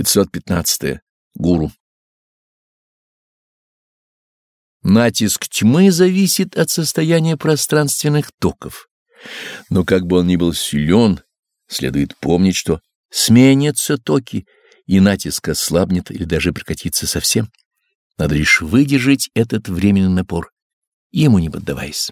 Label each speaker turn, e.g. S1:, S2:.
S1: 515. -е. Гуру. Натиск тьмы зависит от состояния пространственных токов. Но как бы он ни был силен, следует помнить, что сменятся токи, и натиск ослабнет или даже прекратится совсем. Надо лишь выдержать этот временный напор, ему не поддаваясь.